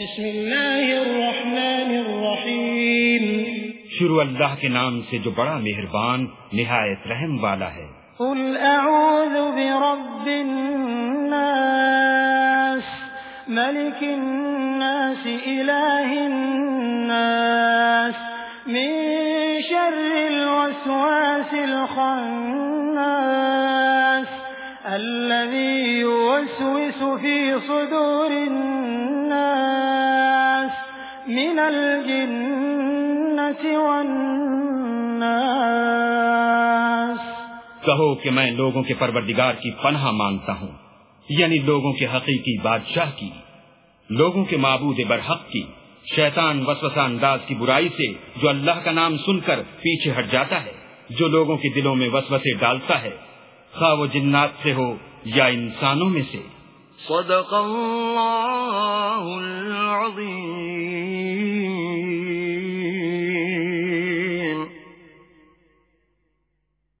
بسم اللہ الرحمن الرحیم۔ شروع اللہ کے نام سے جو بڑا مہربان نہایت رحم والا ہے۔ قل اعوذ برب الناس ملك الناس الہ الناس من شر الوسواس الخناس الذي يوسوس في صدور الناس۔ من الجنة والناس. کہو کہ میں لوگوں کے پروردگار کی پناہ مانگتا ہوں یعنی لوگوں کے حقیقی بادشاہ کی لوگوں کے معبود برحق کی شیطان وسوسہ انداز کی برائی سے جو اللہ کا نام سن کر پیچھے ہٹ جاتا ہے جو لوگوں کے دلوں میں وسوسے ڈالتا ہے۔ خواہ وہ جنات سے ہو یا انسانوں میں سے۔ صدق اللہ العظیم۔